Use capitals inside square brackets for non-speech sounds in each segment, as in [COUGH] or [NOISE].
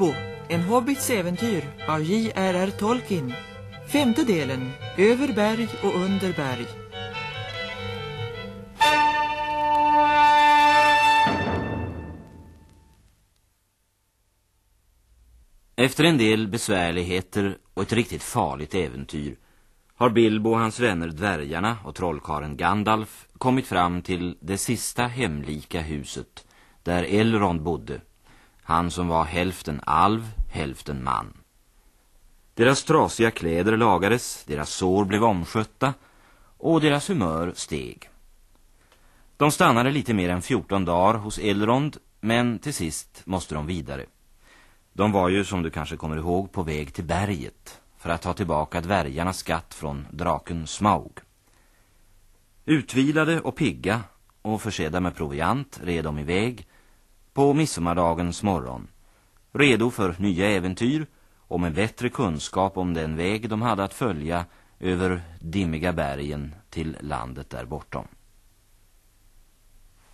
Bilbo, en hobbits äventyr av J.R.R. Tolkien. Femte delen, Över berg och under berg. Efter en del besvärligheter och ett riktigt farligt äventyr har Bilbo och hans vänner dvärgarna och trollkaren Gandalf kommit fram till det sista hemlika huset där Elrond bodde. Han som var hälften alv, hälften man. Deras trasiga kläder lagades, deras sår blev omskötta och deras humör steg. De stannade lite mer än 14 dagar hos Elrond men till sist måste de vidare. De var ju som du kanske kommer ihåg på väg till berget för att ta tillbaka dvärgarnas skatt från draken Smaug. Utvilade och pigga och försedda med proviant red de iväg på midsommardagens morgon. Redo för nya äventyr och med bättre kunskap om den väg de hade att följa över dimmiga bergen till landet där bortom.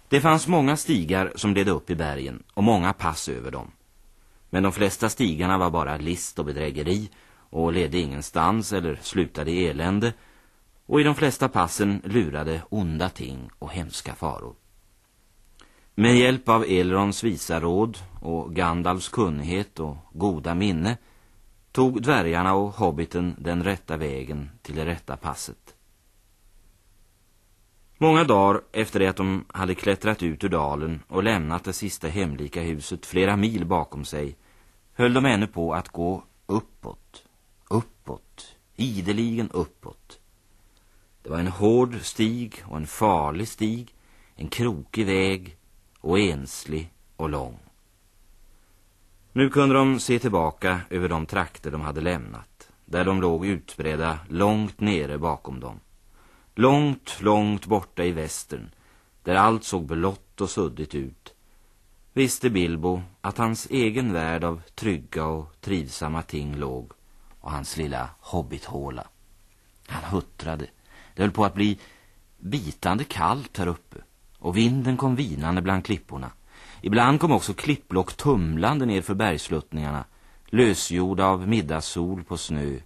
Det fanns många stigar som ledde upp i bergen och många pass över dem. Men de flesta stigarna var bara list och bedrägeri och ledde ingenstans eller slutade i elände och i de flesta passen lurade onda ting och hemska faror. Med hjälp av Elrons visa råd och Gandalfs kunnighet och goda minne tog dvärgarna och hobbiten den rätta vägen till det rätta passet. Många dagar efter det att de hade klättrat ut ur dalen och lämnat det sista hemlika huset flera mil bakom sig höll de ännu på att gå uppåt, uppåt, ideligen uppåt. Det var en hård stig och en farlig stig, en krokig väg och enslig och lång. Nu kunde de se tillbaka över de trakter de hade lämnat, där de låg utbredda långt nere bakom dem. Långt, långt borta i västern, där allt såg blått och suddigt ut, visste Bilbo att hans egen värld av trygga och trivsamma ting låg och hans lilla hobbithåla. Han huttrade. Det höll på att bli bitande kallt här uppe och vinden kom vinande bland klipporna. Ibland kom också klippblock tumlande ner för bergsluttningarna, lösgjorda av middagssol på snö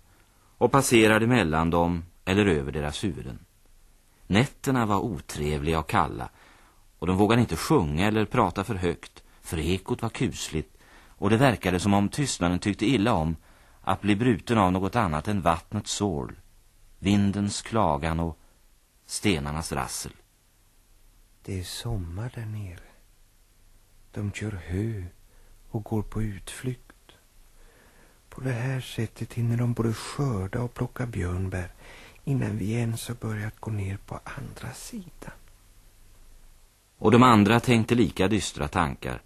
och passerade mellan dem eller över deras huvuden. Nätterna var otrevliga och kalla och de vågade inte sjunga eller prata för högt, för ekot var kusligt och det verkade som om tystnaden tyckte illa om att bli bruten av något annat än vattnets sål, vindens klagan och stenarnas rassel. Det är sommar där nere. De kör hö och går på utflykt. På det här sättet hinner de både skörda och plocka björnbär innan vi ens har börjat gå ner på andra sidan. Och de andra tänkte lika dystra tankar,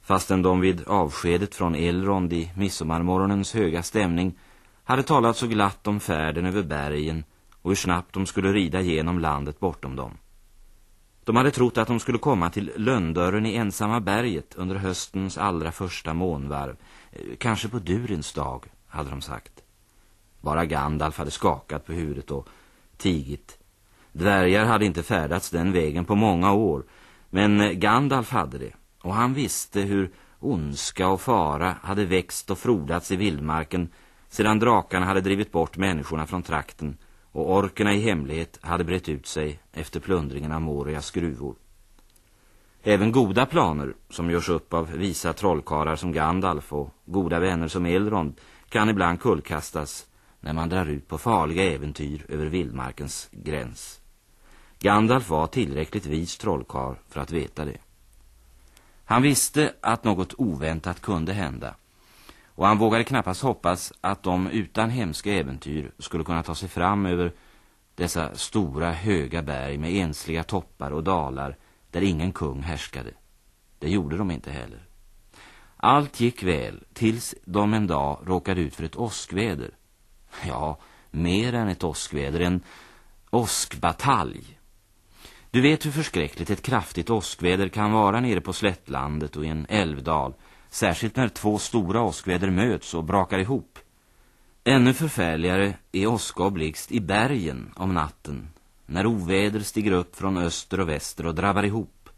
fastän de vid avskedet från Elrond i midsommarmorgonens höga stämning hade talat så glatt om färden över bergen och hur snabbt de skulle rida genom landet bortom dem. De hade trott att de skulle komma till Lönndörren i ensamma berget under höstens allra första månvarv. Eh, kanske på Durins dag, hade de sagt. Bara Gandalf hade skakat på huvudet och tigit. Dvärgar hade inte färdats den vägen på många år, men eh, Gandalf hade det. Och han visste hur ondska och fara hade växt och frodats i vildmarken sedan drakarna hade drivit bort människorna från trakten och orkerna i hemlighet hade brett ut sig efter plundringen av Morias gruvor. Även goda planer, som görs upp av visa trollkarlar som Gandalf och goda vänner som Elrond, kan ibland kullkastas när man drar ut på farliga äventyr över vildmarkens gräns. Gandalf var tillräckligt vis trollkar för att veta det. Han visste att något oväntat kunde hända och han vågade knappast hoppas att de utan hemska äventyr skulle kunna ta sig fram över dessa stora höga berg med ensliga toppar och dalar där ingen kung härskade. Det gjorde de inte heller. Allt gick väl tills de en dag råkade ut för ett åskväder. Ja, mer än ett åskväder, en åskbatalj. Du vet hur förskräckligt ett kraftigt åskväder kan vara nere på slättlandet och i en älvdal- Särskilt när två stora åskväder möts och brakar ihop. Ännu förfärligare är åska och blixt i bergen om natten. När oväder stiger upp från öster och väster och drabbar ihop.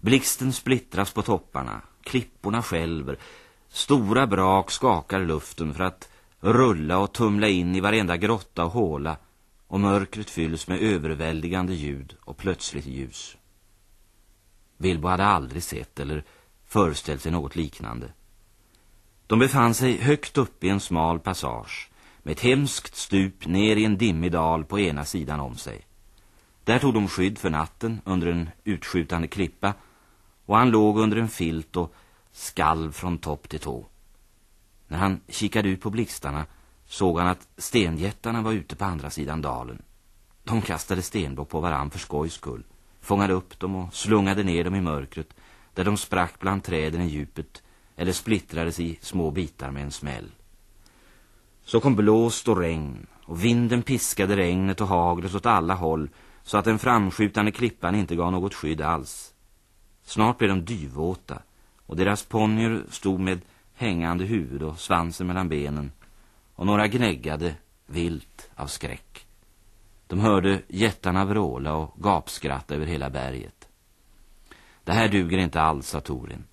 Blixten splittras på topparna. Klipporna skälver. Stora brak skakar luften för att rulla och tumla in i varenda grotta och håla och mörkret fylls med överväldigande ljud och plötsligt ljus. Bilbo hade aldrig sett eller föreställt sig något liknande. De befann sig högt upp i en smal passage med ett hemskt stup ner i en dimmig dal på ena sidan om sig. Där tog de skydd för natten under en utskjutande klippa och han låg under en filt och skalv från topp till tå. När han kikade ut på blixtarna såg han att stenjättarna var ute på andra sidan dalen. De kastade stenblock på varann för skojs skull, fångade upp dem och slungade ner dem i mörkret där de sprack bland träden i djupet eller splittrades i små bitar med en smäll. Så kom blåst och regn och vinden piskade regnet och haglet åt alla håll så att den framskjutande klippan inte gav något skydd alls. Snart blev de dyvåta och deras ponnyer stod med hängande huvud och svansen mellan benen och några gnäggade vilt av skräck. De hörde jättarna vråla och gapskratta över hela berget. Det här duger inte alls, sa Torin.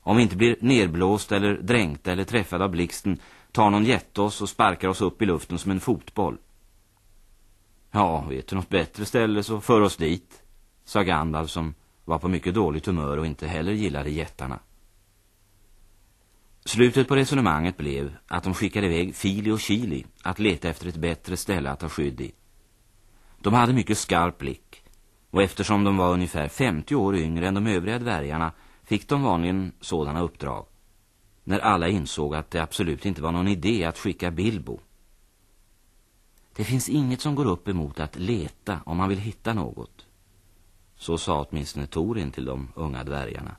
Om vi inte blir nerblåsta eller dränkta eller träffade av blixten tar någon jätte oss och sparkar oss upp i luften som en fotboll. Ja, vet du något bättre ställe så för oss dit, sa Gandalf som var på mycket dåligt humör och inte heller gillade jättarna. Slutet på resonemanget blev att de skickade iväg Fili och Chili att leta efter ett bättre ställe att ta skydd i. De hade mycket skarp blick och eftersom de var ungefär 50 år yngre än de övriga dvärgarna fick de vanligen sådana uppdrag. När alla insåg att det absolut inte var någon idé att skicka Bilbo. Det finns inget som går upp emot att leta om man vill hitta något. Så sa åtminstone Torin till de unga dvärgarna.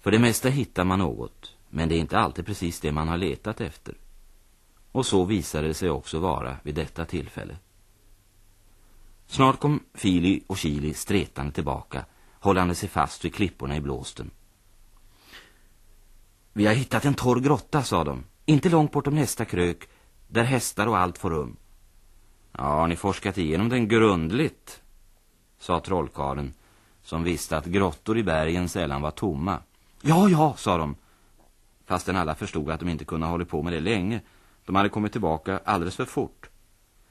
För det mesta hittar man något, men det är inte alltid precis det man har letat efter. Och så visade det sig också vara vid detta tillfälle. Snart kom Fili och Chili stretande tillbaka, hållande sig fast vid klipporna i blåsten. Vi har hittat en torr grotta, sa de. Inte långt bortom nästa krök, där hästar och allt får rum. Ja, har ni forskat igenom den grundligt? sa trollkaren, som visste att grottor i bergen sällan var tomma. Ja, ja, sa de. Fastän alla förstod att de inte kunde hålla på med det länge. De hade kommit tillbaka alldeles för fort.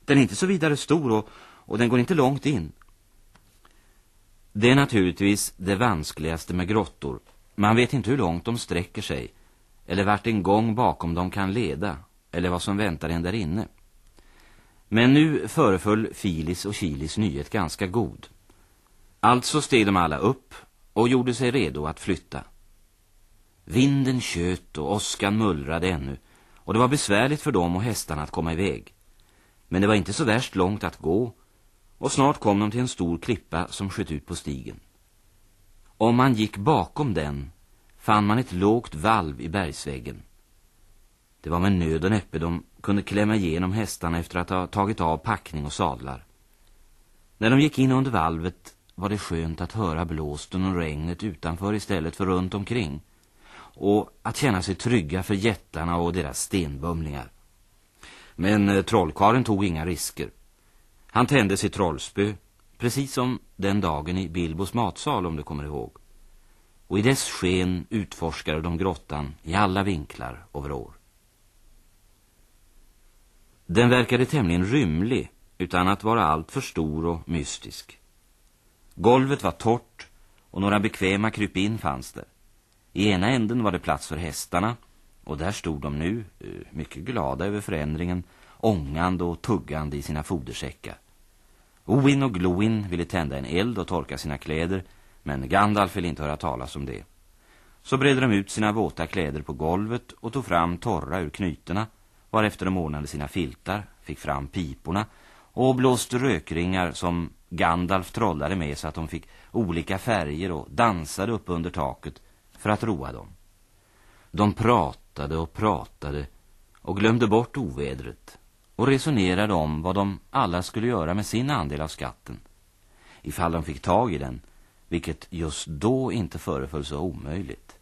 Den är inte så vidare stor och, och den går inte långt in. Det är naturligtvis det vanskligaste med grottor. Man vet inte hur långt de sträcker sig, eller vart en gång bakom dem kan leda, eller vad som väntar en där inne. Men nu föreföll Filis och Chilis nyhet ganska god. Alltså steg de alla upp och gjorde sig redo att flytta. Vinden tjöt och åskan mullrade ännu och det var besvärligt för dem och hästarna att komma iväg. Men det var inte så värst långt att gå och snart kom de till en stor klippa som sköt ut på stigen. Om man gick bakom den fann man ett lågt valv i bergsväggen. Det var med nöd och näppe de kunde klämma igenom hästarna efter att ha tagit av packning och sadlar. När de gick in under valvet var det skönt att höra blåsten och regnet utanför istället för runt omkring och att känna sig trygga för jättarna och deras stenbumlingar. Men eh, trollkaren tog inga risker. Han tände sitt trollspö, precis som den dagen i Bilbos matsal om du kommer ihåg. Och i dess sken utforskade de grottan i alla vinklar och vrår. Den verkade tämligen rymlig utan att vara allt för stor och mystisk. Golvet var torrt och några bekväma krypin fanns det. I ena änden var det plats för hästarna och där stod de nu, eh, mycket glada över förändringen, ångande och tuggande i sina fodersäckar. Oin och Gloin ville tända en eld och torka sina kläder, men Gandalf ville inte höra talas om det. Så bredde de ut sina våta kläder på golvet och tog fram torra ur knyterna, varefter de ordnade sina filtar, fick fram piporna och blåste rökringar som Gandalf trollade med så att de fick olika färger och dansade upp under taket för att roa dem. De pratade och pratade och glömde bort ovädret och resonerade om vad de alla skulle göra med sin andel av skatten. Ifall de fick tag i den, vilket just då inte föreföll så omöjligt.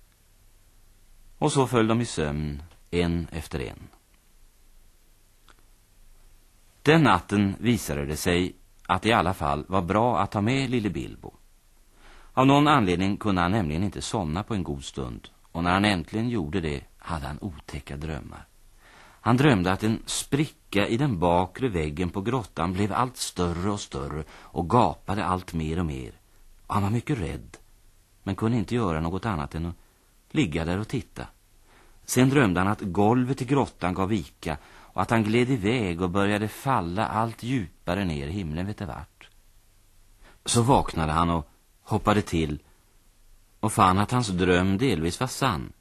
Och så föll de i sömn, en efter en. Den natten visade det sig att det i alla fall var bra att ta med lille Bilbo. Av någon anledning kunde han nämligen inte somna på en god stund och när han äntligen gjorde det hade han otäcka drömmar. Han drömde att en spricka i den bakre väggen på grottan blev allt större och större och gapade allt mer och mer. Och han var mycket rädd, men kunde inte göra något annat än att ligga där och titta. Sen drömde han att golvet i grottan gav vika och att han gled iväg och började falla allt djupare ner i himlen vet vart. Så vaknade han och hoppade till och fann att hans dröm delvis var sann.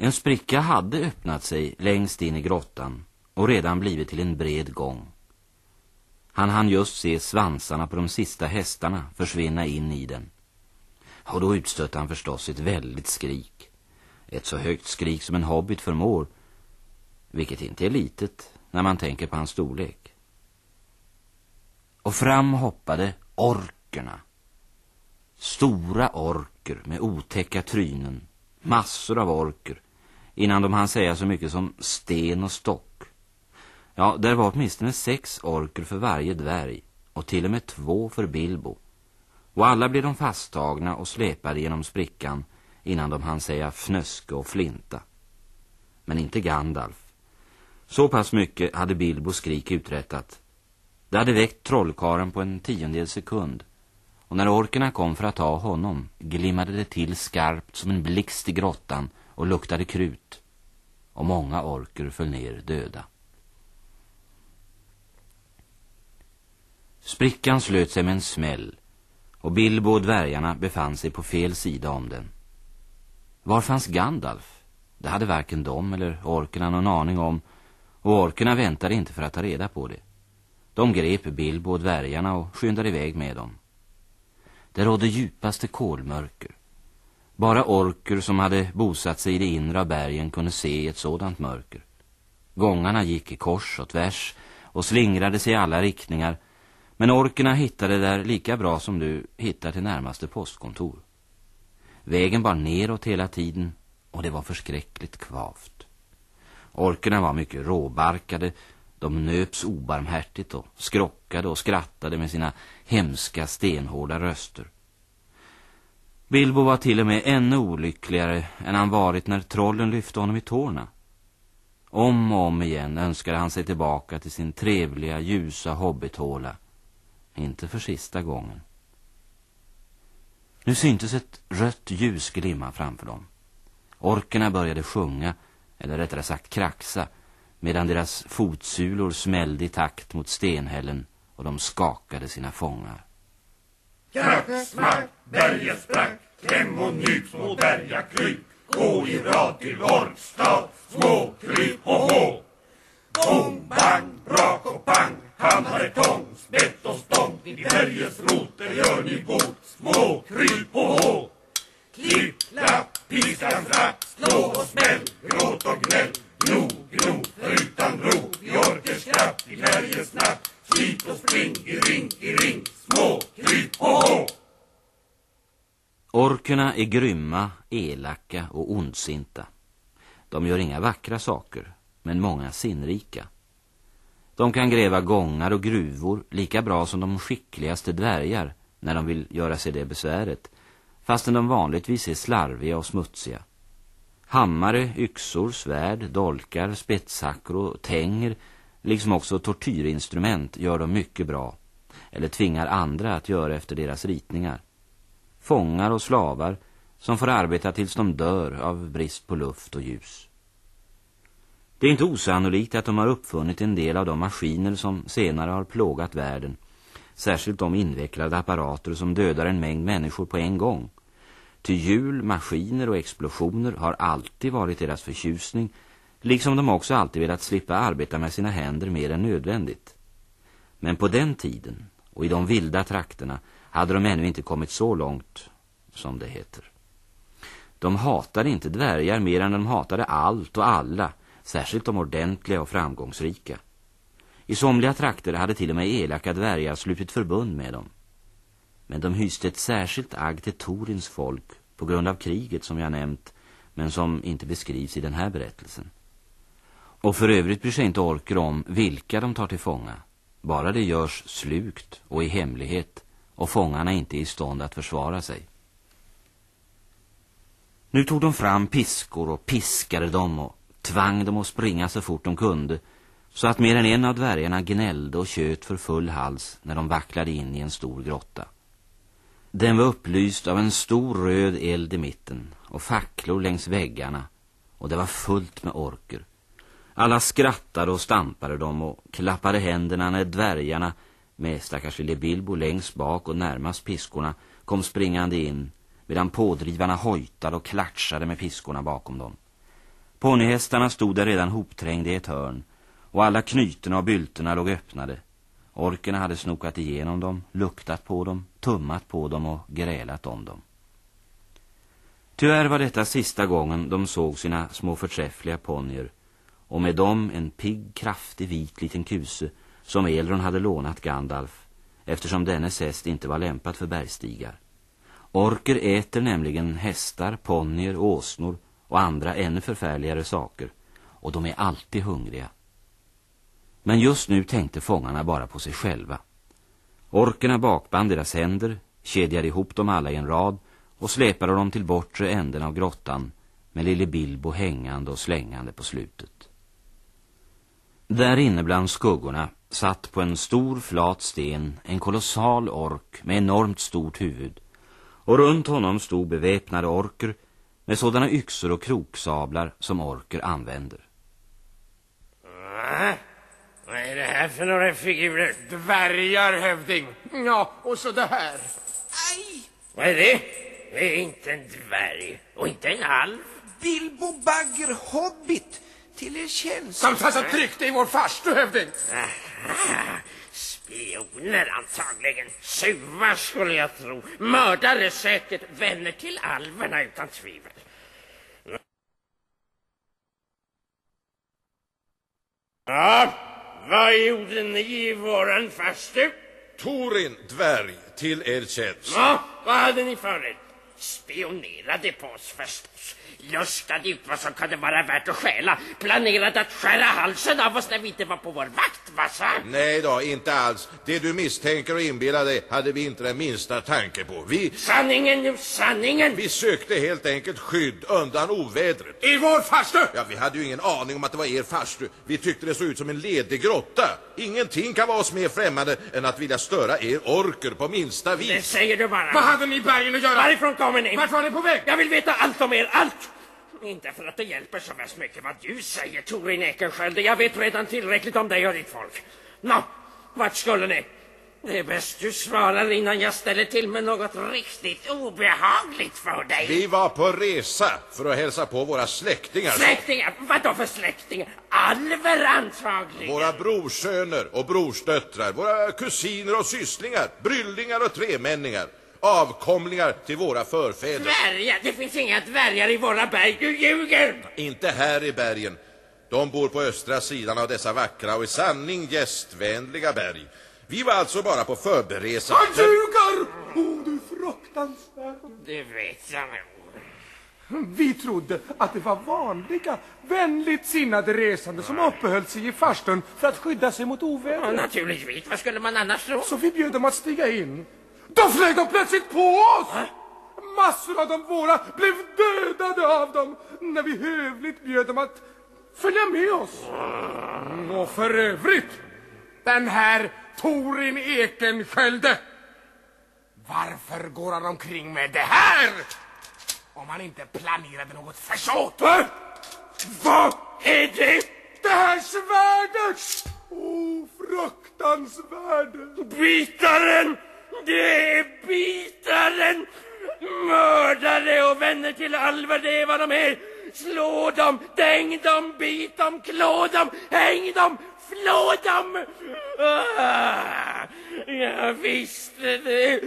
En spricka hade öppnat sig längst in i grottan och redan blivit till en bred gång. Han hann just se svansarna på de sista hästarna försvinna in i den. Och då utstötte han förstås ett väldigt skrik. Ett så högt skrik som en hobbit förmår, vilket inte är litet när man tänker på hans storlek. Och fram hoppade orkerna. Stora orker med otäcka trynen, massor av orker, innan de hann säga så mycket som sten och stock. Ja, där var åtminstone sex orker för varje dvärg och till och med två för Bilbo. Och alla blev de fasttagna och släpade genom sprickan innan de hann säga fnöske och flinta. Men inte Gandalf. Så pass mycket hade Bilbo skrik uträttat. Det hade väckt trollkaren på en tiondel sekund. Och när orkerna kom för att ta honom glimmade det till skarpt som en blixt i grottan och luktade krut. Och många orker föll ner döda. Sprickan slöt sig med en smäll och Bilbo och dvärgarna befann sig på fel sida om den. Var fanns Gandalf? Det hade varken de eller orkerna någon aning om och orkerna väntade inte för att ta reda på det. De grep Bilbo och dvärgarna och skyndade iväg med dem. Det rådde djupaste kolmörker. Bara orker som hade bosatt sig i det inre av bergen kunde se ett sådant mörker. Gångarna gick i kors och tvärs och slingrade sig i alla riktningar men orkerna hittade där lika bra som du hittar till närmaste postkontor. Vägen var neråt hela tiden och det var förskräckligt kvavt. Orkerna var mycket råbarkade, de nöps obarmhärtigt och skrockade och skrattade med sina hemska stenhårda röster. Bilbo var till och med ännu olyckligare än han varit när trollen lyfte honom i tårna. Om och om igen önskade han sig tillbaka till sin trevliga, ljusa hobbithåla. Inte för sista gången. Nu syntes ett rött ljus glimma framför dem. Orkerna började sjunga, eller rättare sagt kraxa, medan deras fotsulor smällde i takt mot stenhällen och de skakade sina fångar. Krack, smack, berget sprack, kläm och nyp små bergakryp, gå i rad till orkstad, små kryp och hå. Bom, bang, brak och pang, hammare, tång, spett och stång, i bergets roter gör ni bot, små kryp och hå. Klipp, klapp, piskan frapp, slå och smäll, gråt och gnäll, gno, gno, utan ro, vi orker skratt i bergets natt, slit och spring i ring, i ring, små kryp och hå. Orkerna är grymma, elaka och ondsinta. De gör inga vackra saker, men många sinnrika. De kan gräva gångar och gruvor lika bra som de skickligaste dvärgar när de vill göra sig det besväret, fastän de vanligtvis är slarviga och smutsiga. Hammare, yxor, svärd, dolkar, spetshackor och tänger, liksom också tortyrinstrument, gör de mycket bra, eller tvingar andra att göra efter deras ritningar. Fångar och slavar som får arbeta tills de dör av brist på luft och ljus. Det är inte osannolikt att de har uppfunnit en del av de maskiner som senare har plågat världen, särskilt de invecklade apparater som dödar en mängd människor på en gång. Till hjul, maskiner och explosioner har alltid varit deras förtjusning, liksom de också alltid velat slippa arbeta med sina händer mer än nödvändigt. Men på den tiden och i de vilda trakterna hade de ännu inte kommit så långt, som det heter. De hatade inte dvärgar mer än de hatade allt och alla, särskilt de ordentliga och framgångsrika. I somliga trakter hade till och med elaka dvärgar slutit förbund med dem. Men de hyste ett särskilt agg till Torins folk på grund av kriget som jag nämnt, men som inte beskrivs i den här berättelsen. Och för övrigt bryr sig inte orker om vilka de tar till fånga. Bara det görs slukt och i hemlighet och fångarna inte är i stånd att försvara sig. Nu tog de fram piskor och piskade dem och tvang dem att springa så fort de kunde så att mer än en av dvärgarna gnällde och tjöt för full hals när de vacklade in i en stor grotta. Den var upplyst av en stor röd eld i mitten och facklor längs väggarna och det var fullt med orker. Alla skrattade och stampade dem och klappade händerna när dvärgarna med stackars lille Bilbo längst bak och närmast piskorna kom springande in medan pådrivarna hojtade och klatschade med piskorna bakom dem. Ponnyhästarna stod där redan hopträngda i ett hörn och alla knyterna och bylterna låg öppnade. Orkerna hade snokat igenom dem, luktat på dem, tummat på dem och grälat om dem. Tyvärr var detta sista gången de såg sina små förträffliga ponnyer och med dem en pigg, kraftig, vit liten kuse som Elrond hade lånat Gandalf eftersom dennes häst inte var lämpad för bergstigar. Orker äter nämligen hästar, ponnyer, åsnor och andra ännu förfärligare saker och de är alltid hungriga. Men just nu tänkte fångarna bara på sig själva. Orkerna bakband deras händer, kedjade ihop dem alla i en rad och släpade dem till bortre änden av grottan med lille Bilbo hängande och slängande på slutet. Där inne bland skuggorna satt på en stor flat sten en kolossal ork med enormt stort huvud och runt honom stod beväpnade orker med sådana yxor och kroksablar som orker använder. Äh, vad är det här för några figurer? Dvärgar, hövding. Ja, och så det här. Aj! Vad är det? Det är inte en dvärg och inte en alv. Bilbo Bagger Hobbit till er tjänst. Som och tryckte i vår farstu, hövding. [LAUGHS] Spioner antagligen. Tjuvar skulle jag tro. Mördare säkert. Vänner till alverna utan tvivel. Ja, vad gjorde ni i våran farstu? Torin, dvärg, till er tjänst. Ja, vad hade ni för er? Spionerade på oss förstås. Lustade ut vad som kunde vara värt att stjäla. Planerade att skära halsen av oss när vi inte var på vår vakt, sa? Nej då, inte alls. Det du misstänker och inbillar dig hade vi inte den minsta tanke på. Vi, Sanningen nu, sanningen! vi sökte helt enkelt skydd undan ovädret. I vår farstu. Ja, vi hade ju ingen aning om att det var er farstu. Vi tyckte det såg ut som en ledig grotta. Ingenting kan vara oss mer främmande än att vilja störa er orker på minsta Det vis. säger du bara. Vad hade ni i bergen att göra? Varifrån kommer ni? Vart var ni på väg? Jag vill veta allt om er, allt! Inte för att det hjälper så värst mycket vad du säger, Torin Ekenskölde. Jag vet redan tillräckligt om dig och ditt folk. Nå, vart skulle ni? Det är bäst du svarar innan jag ställer till med något riktigt obehagligt för dig. Vi var på resa för att hälsa på våra släktingar. Släktingar? Vadå för släktingar? Alver antagligen. Våra brorsöner och brorsdöttrar, våra kusiner och sysslingar, bryllingar och tremänningar, avkomlingar till våra förfäder. Dvärgar? Det finns inga dvärgar i våra berg. Du ljuger! Inte här i bergen. De bor på östra sidan av dessa vackra och i sanning gästvänliga berg. Vi var alltså bara på förberesa. Han ljuger! Oh, du fruktansvärd. Det vet jag nog. Vi trodde att det var vanliga, vänligt sinnade resande som uppehöll sig i farstun för att skydda sig mot Ja, oväder. naturligtvis. Vad skulle man annars tro? Så vi bjöd dem att stiga in. Då flög de plötsligt på oss! Massor av de våra blev dödade av dem när vi hövligt bjöd dem att följa med oss. Mm, Och för övrigt, den här Torin Ekenskölde. Varför går han omkring med det här? Om han inte planerade något försåt. Va? Vad är det? Det här svärdet! Åh, fruktansvärd! Bitaren! Det är bitaren! Mördare och vänner till alver, det är vad de är. Slå dem, däng dem, bit dem, klå dem, häng dem, flå dem! Ah, jag visste det!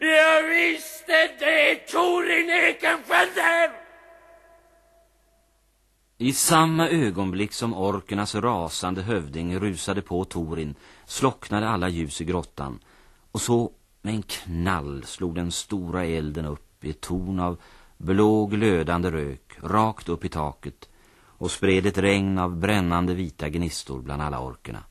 Jag visste det! Torin Ekenfeldt! I samma ögonblick som orkernas rasande hövding rusade på Torin slocknade alla ljus i grottan och så med en knall slog den stora elden upp i ett torn av blå glödande rök rakt upp i taket och spred ett regn av brännande vita gnistor bland alla orkerna.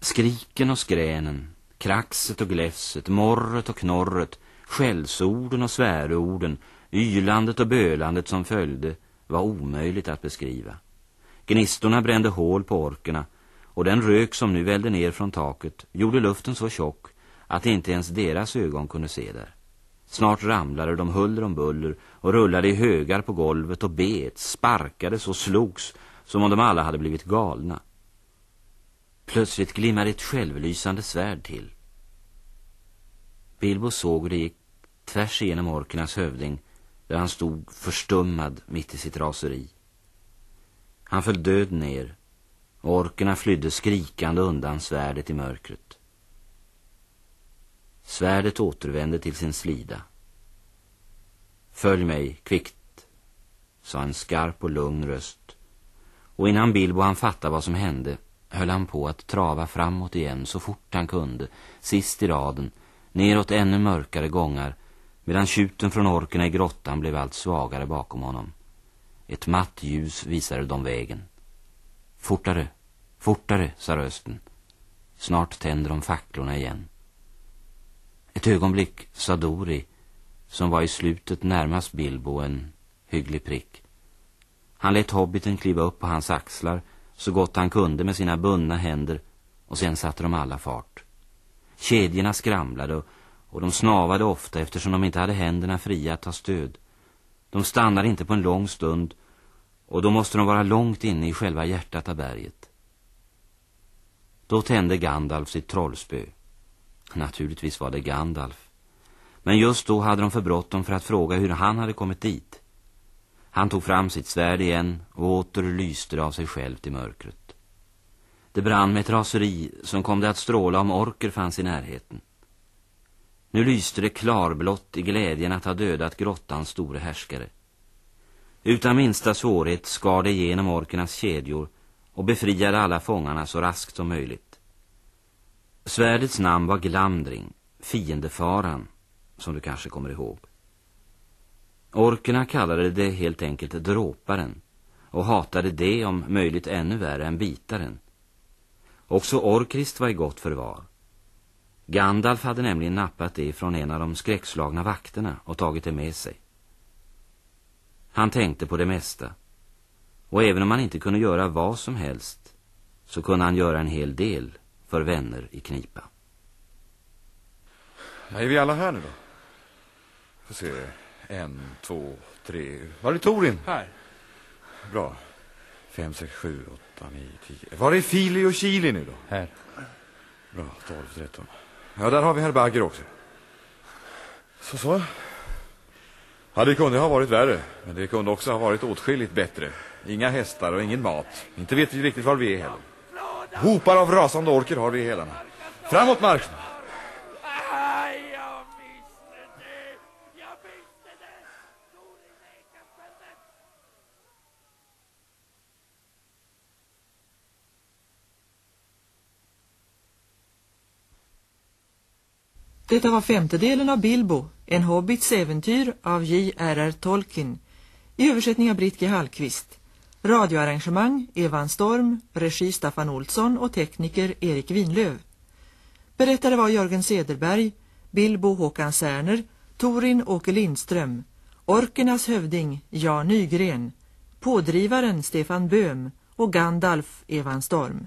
Skriken och skränen, kraxet och gläfset, morret och knorret, skällsorden och svärorden Ylandet och bölandet som följde var omöjligt att beskriva. Gnistorna brände hål på orkerna och den rök som nu välde ner från taket gjorde luften så tjock att inte ens deras ögon kunde se där. Snart ramlade de huller om buller och rullade i högar på golvet och bet, sparkades och slogs som om de alla hade blivit galna. Plötsligt glimmade ett självlysande svärd till. Bilbo såg hur det gick tvärs igenom orkernas hövding där han stod förstummad mitt i sitt raseri. Han föll död ner och orkerna flydde skrikande undan svärdet i mörkret. Svärdet återvände till sin slida. Följ mig, kvickt, sa en skarp och lugn röst. Och innan Bilbo han fattade vad som hände höll han på att trava framåt igen så fort han kunde, sist i raden, neråt ännu mörkare gångar, medan tjuten från orkerna i grottan blev allt svagare bakom honom. Ett matt ljus visade dem vägen. Fortare, fortare, sa rösten. Snart tänder de facklorna igen. Ett ögonblick sa Dori, som var i slutet närmast Bilbo en hygglig prick. Han lät hobbiten kliva upp på hans axlar så gott han kunde med sina bundna händer och sen satte de alla fart. Kedjorna skramlade och, och de snavade ofta eftersom de inte hade händerna fria att ta stöd. De stannade inte på en lång stund och då måste de vara långt inne i själva hjärtat av berget. Då tände Gandalf sitt trollspö. Naturligtvis var det Gandalf. Men just då hade de för bråttom för att fråga hur han hade kommit dit. Han tog fram sitt svärd igen och åter lyste av sig självt i mörkret. Det brann med ett raseri som kom det att stråla om orker fanns i närheten. Nu lyste det klarblått i glädjen att ha dödat grottans store härskare. Utan minsta svårighet skar det igenom orkernas kedjor och befriade alla fångarna så raskt som möjligt. Svärdets namn var Glamdring, fiendefaran, som du kanske kommer ihåg. Orkerna kallade det helt enkelt dråparen och hatade det om möjligt ännu värre än bitaren. Också Orkrist var i gott förvar. Gandalf hade nämligen nappat det från en av de skräckslagna vakterna och tagit det med sig. Han tänkte på det mesta. Och även om han inte kunde göra vad som helst så kunde han göra en hel del för vänner i knipa. är vi alla här nu då? Får se. En, två, tre. Var är Torin? Här. Bra. Fem, sex, sju, åtta, nio, tio. Var är Fili och Chili nu då? Här. Bra, tolv, tretton. Ja, där har vi herr Bagger också. Så, så. Ja, det kunde ha varit värre. Men det kunde också ha varit åtskilligt bättre. Inga hästar och ingen mat. Inte vet vi riktigt var vi är heller. Hopar av rasande orker har vi i hälarna. Framåt marschen! Detta var femte delen av Bilbo, en hobbits äventyr av J.R.R. Tolkien. I översättning av Britt G. Hallqvist. Radioarrangemang Evan Storm, regi Staffan Olsson och tekniker Erik Winlöv. Berättare var Jörgen Sederberg, Bilbo Håkan Särner, Torin Åke Lindström, Orkernas hövding Jan Nygren, pådrivaren Stefan Böhm och Gandalf Evan Storm.